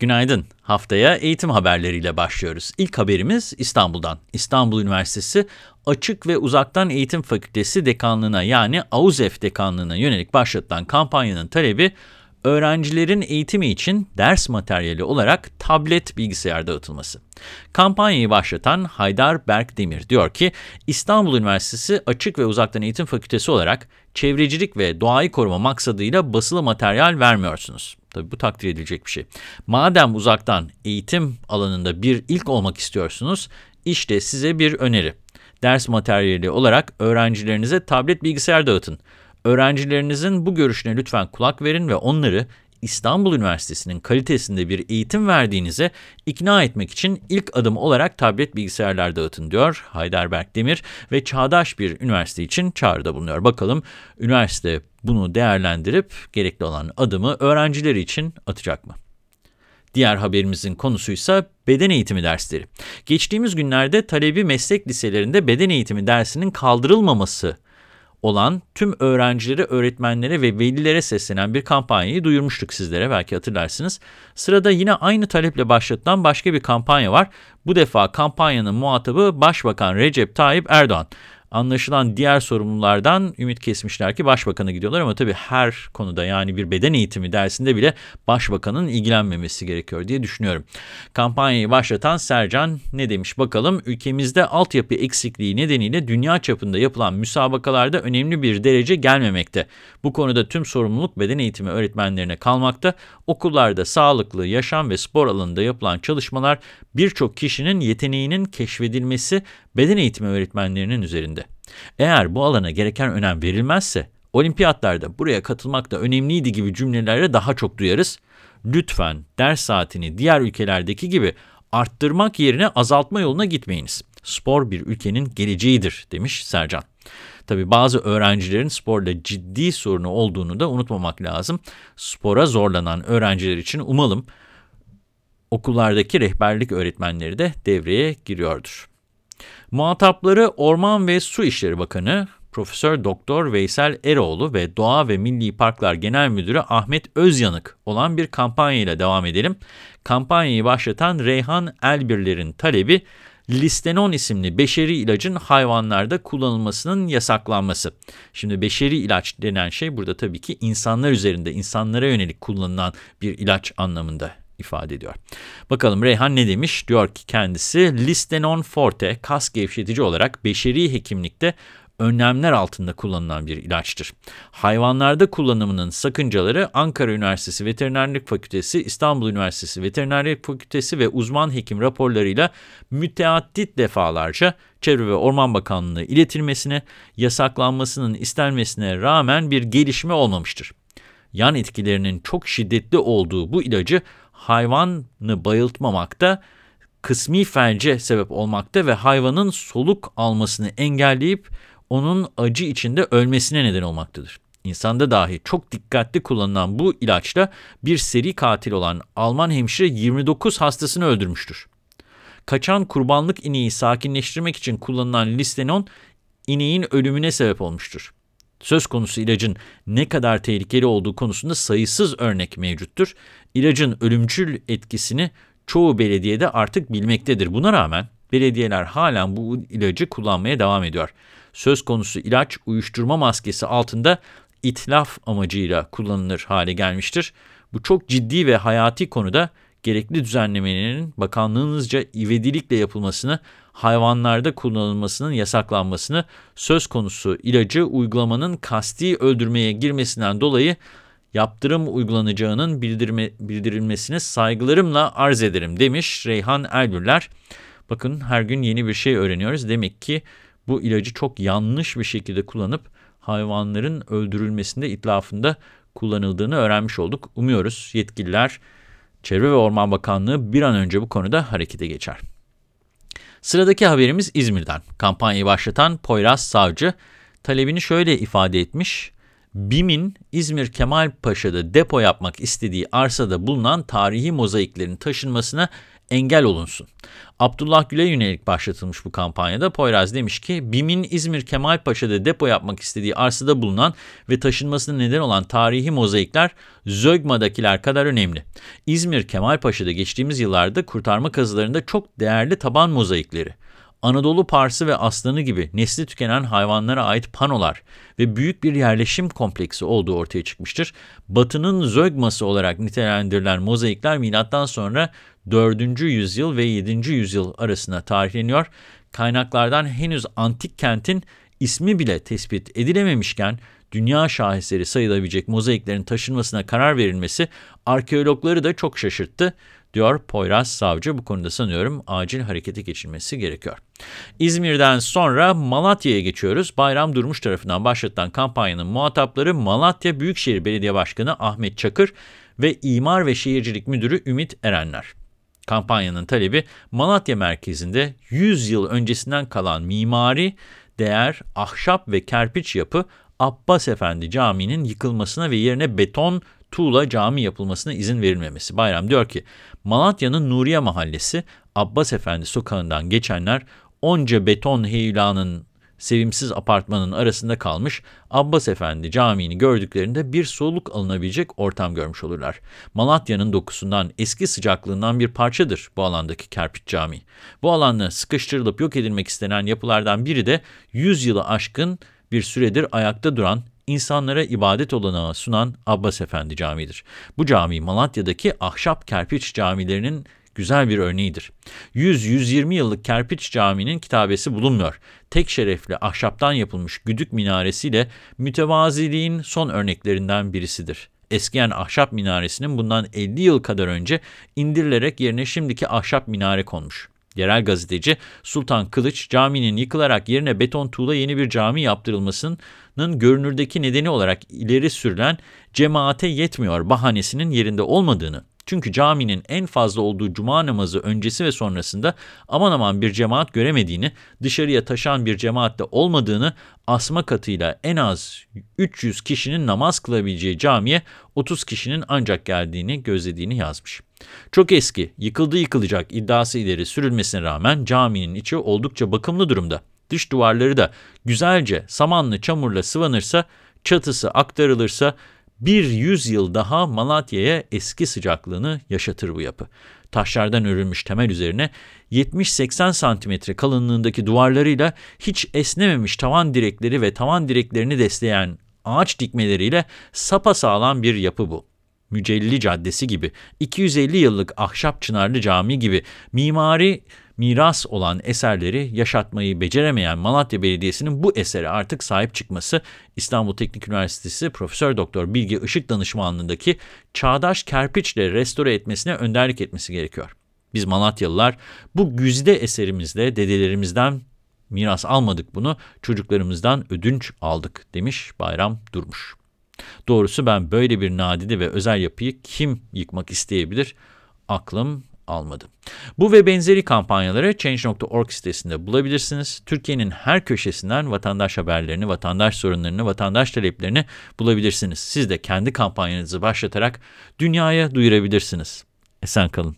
Günaydın. Haftaya eğitim haberleriyle başlıyoruz. İlk haberimiz İstanbul'dan. İstanbul Üniversitesi Açık ve Uzaktan Eğitim Fakültesi Dekanlığı'na yani AUZEF Dekanlığı'na yönelik başlatılan kampanyanın talebi öğrencilerin eğitimi için ders materyali olarak tablet bilgisayar dağıtılması. Kampanyayı başlatan Haydar Berk Demir diyor ki, İstanbul Üniversitesi Açık ve Uzaktan Eğitim Fakültesi olarak çevrecilik ve doğayı koruma maksadıyla basılı materyal vermiyorsunuz. Tabii bu takdir edilecek bir şey. Madem uzaktan eğitim alanında bir ilk olmak istiyorsunuz, işte size bir öneri. Ders materyali olarak öğrencilerinize tablet bilgisayar dağıtın. Öğrencilerinizin bu görüşüne lütfen kulak verin ve onları İstanbul Üniversitesi'nin kalitesinde bir eğitim verdiğinize ikna etmek için ilk adım olarak tablet bilgisayarlar dağıtın diyor Heidelberg Demir ve çağdaş bir üniversite için çağrıda bulunuyor. Bakalım üniversite bunu değerlendirip gerekli olan adımı öğrencileri için atacak mı? Diğer haberimizin konusuysa beden eğitimi dersleri. Geçtiğimiz günlerde talebi meslek liselerinde beden eğitimi dersinin kaldırılmaması olan tüm öğrencilere, öğretmenlere ve velilere seslenen bir kampanyayı duyurmuştuk sizlere belki hatırlarsınız. Sırada yine aynı taleple başlatılan başka bir kampanya var. Bu defa kampanyanın muhatabı Başbakan Recep Tayyip Erdoğan. Anlaşılan diğer sorumlulardan ümit kesmişler ki başbakana gidiyorlar ama tabii her konuda yani bir beden eğitimi dersinde bile başbakanın ilgilenmemesi gerekiyor diye düşünüyorum. Kampanyayı başlatan Sercan ne demiş bakalım ülkemizde altyapı eksikliği nedeniyle dünya çapında yapılan müsabakalarda önemli bir derece gelmemekte. Bu konuda tüm sorumluluk beden eğitimi öğretmenlerine kalmakta. Okullarda sağlıklı yaşam ve spor alanında yapılan çalışmalar birçok kişinin yeteneğinin keşfedilmesi beden eğitimi öğretmenlerinin üzerinde. Eğer bu alana gereken önem verilmezse, olimpiyatlarda buraya katılmak da önemliydi gibi cümlelerle daha çok duyarız. Lütfen ders saatini diğer ülkelerdeki gibi arttırmak yerine azaltma yoluna gitmeyiniz. Spor bir ülkenin geleceğidir demiş Sercan. Tabi bazı öğrencilerin sporla ciddi sorunu olduğunu da unutmamak lazım. Spora zorlanan öğrenciler için umalım okullardaki rehberlik öğretmenleri de devreye giriyordur. Muhatapları Orman ve Su İşleri Bakanı Profesör Doktor Veysel Eroğlu ve Doğa ve Milli Parklar Genel Müdürü Ahmet Özyanık olan bir kampanya ile devam edelim. Kampanyayı başlatan Reyhan Elbirler'in talebi Listenon isimli beşeri ilacın hayvanlarda kullanılmasının yasaklanması. Şimdi beşeri ilaç denen şey burada tabii ki insanlar üzerinde, insanlara yönelik kullanılan bir ilaç anlamında ifade ediyor. Bakalım Reyhan ne demiş? Diyor ki kendisi Listenon Forte kas gevşetici olarak beşeri hekimlikte önlemler altında kullanılan bir ilaçtır. Hayvanlarda kullanımının sakıncaları Ankara Üniversitesi Veterinerlik Fakültesi, İstanbul Üniversitesi Veterinerlik Fakültesi ve uzman hekim raporlarıyla müteaddit defalarca Çevre ve Orman Bakanlığı'na iletilmesine, yasaklanmasının istenmesine rağmen bir gelişme olmamıştır. Yan etkilerinin çok şiddetli olduğu bu ilacı hayvanı bayıltmamakta, kısmi felce sebep olmakta ve hayvanın soluk almasını engelleyip onun acı içinde ölmesine neden olmaktadır. İnsanda dahi çok dikkatli kullanılan bu ilaçla bir seri katil olan Alman hemşire 29 hastasını öldürmüştür. Kaçan kurbanlık ineği sakinleştirmek için kullanılan listenon ineğin ölümüne sebep olmuştur. Söz konusu ilacın ne kadar tehlikeli olduğu konusunda sayısız örnek mevcuttur. İlacın ölümcül etkisini çoğu belediyede artık bilmektedir. Buna rağmen belediyeler halen bu ilacı kullanmaya devam ediyor. Söz konusu ilaç uyuşturma maskesi altında itlaf amacıyla kullanılır hale gelmiştir. Bu çok ciddi ve hayati konuda gerekli düzenlemelerin bakanlığınızca ivedilikle yapılmasını, hayvanlarda kullanılmasının yasaklanmasını, söz konusu ilacı uygulamanın kasti öldürmeye girmesinden dolayı yaptırım uygulanacağının bildirme, bildirilmesini saygılarımla arz ederim demiş Reyhan Elbürler. Bakın her gün yeni bir şey öğreniyoruz. Demek ki bu ilacı çok yanlış bir şekilde kullanıp hayvanların öldürülmesinde itlafında kullanıldığını öğrenmiş olduk. Umuyoruz yetkililer Çevre ve Orman Bakanlığı bir an önce bu konuda harekete geçer. Sıradaki haberimiz İzmir'den. Kampanyayı başlatan Poyraz Savcı talebini şöyle ifade etmiş. BİM'in İzmir Kemalpaşa'da depo yapmak istediği arsada bulunan tarihi mozaiklerin taşınmasına engel olunsun. Abdullah Gül'e yönelik başlatılmış bu kampanyada Poyraz demiş ki, BİM'in İzmir Kemalpaşa'da depo yapmak istediği arsada bulunan ve taşınmasına neden olan tarihi mozaikler Zögma'dakiler kadar önemli. İzmir Kemalpaşa'da geçtiğimiz yıllarda kurtarma kazılarında çok değerli taban mozaikleri, Anadolu parsı ve aslanı gibi nesli tükenen hayvanlara ait panolar ve büyük bir yerleşim kompleksi olduğu ortaya çıkmıştır. Batı'nın zögması olarak nitelendirilen mozaikler milattan sonra 4. yüzyıl ve 7. yüzyıl arasında tarihleniyor. Kaynaklardan henüz antik kentin ismi bile tespit edilememişken dünya şaheseri sayılabilecek mozaiklerin taşınmasına karar verilmesi arkeologları da çok şaşırttı diyor Poyraz Savcı. Bu konuda sanıyorum acil harekete geçilmesi gerekiyor. İzmir'den sonra Malatya'ya geçiyoruz. Bayram Durmuş tarafından başlatılan kampanyanın muhatapları Malatya Büyükşehir Belediye Başkanı Ahmet Çakır ve İmar ve Şehircilik Müdürü Ümit Erenler. Kampanyanın talebi Malatya merkezinde 100 yıl öncesinden kalan mimari değer, ahşap ve kerpiç yapı Abbas Efendi Camii'nin yıkılmasına ve yerine beton tuğla cami yapılmasına izin verilmemesi. Bayram diyor ki Malatya'nın Nuriye Mahallesi Abbas Efendi sokağından geçenler onca beton heyelanın sevimsiz apartmanın arasında kalmış Abbas Efendi Camii'ni gördüklerinde bir soluk alınabilecek ortam görmüş olurlar. Malatya'nın dokusundan, eski sıcaklığından bir parçadır bu alandaki Kerpiç Camii. Bu alanda sıkıştırılıp yok edilmek istenen yapılardan biri de 100 yılı aşkın bir süredir ayakta duran insanlara ibadet olanağı sunan Abbas Efendi Camii'dir. Bu cami Malatya'daki ahşap kerpiç camilerinin güzel bir örneğidir. 100-120 yıllık kerpiç caminin kitabesi bulunmuyor. Tek şerefli ahşaptan yapılmış güdük minaresiyle mütevaziliğin son örneklerinden birisidir. Eskiyen ahşap minaresinin bundan 50 yıl kadar önce indirilerek yerine şimdiki ahşap minare konmuş. Yerel gazeteci Sultan Kılıç, caminin yıkılarak yerine beton tuğla yeni bir cami yaptırılmasının görünürdeki nedeni olarak ileri sürülen cemaate yetmiyor bahanesinin yerinde olmadığını, çünkü caminin en fazla olduğu cuma namazı öncesi ve sonrasında aman aman bir cemaat göremediğini, dışarıya taşan bir cemaatte olmadığını, asma katıyla en az 300 kişinin namaz kılabileceği camiye 30 kişinin ancak geldiğini gözlediğini yazmış. Çok eski, yıkıldı yıkılacak iddiası ileri sürülmesine rağmen caminin içi oldukça bakımlı durumda. Dış duvarları da güzelce samanlı çamurla sıvanırsa, çatısı aktarılırsa bir yüzyıl daha Malatya'ya eski sıcaklığını yaşatır bu yapı. Taşlardan örülmüş temel üzerine 70-80 santimetre kalınlığındaki duvarlarıyla hiç esnememiş tavan direkleri ve tavan direklerini destekleyen ağaç dikmeleriyle sapasağlam bir yapı bu. Mücelli Caddesi gibi, 250 yıllık Ahşap Çınarlı Cami gibi mimari miras olan eserleri yaşatmayı beceremeyen Malatya Belediyesi'nin bu esere artık sahip çıkması, İstanbul Teknik Üniversitesi Profesör Doktor Bilgi Işık danışmanlığındaki çağdaş kerpiçle restore etmesine önderlik etmesi gerekiyor. Biz Malatyalılar bu güzide eserimizle dedelerimizden miras almadık bunu, çocuklarımızdan ödünç aldık demiş Bayram Durmuş. Doğrusu ben böyle bir nadide ve özel yapıyı kim yıkmak isteyebilir? Aklım almadı. Bu ve benzeri kampanyaları Change.org sitesinde bulabilirsiniz. Türkiye'nin her köşesinden vatandaş haberlerini, vatandaş sorunlarını, vatandaş taleplerini bulabilirsiniz. Siz de kendi kampanyanızı başlatarak dünyaya duyurabilirsiniz. Esen kalın.